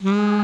Hmm.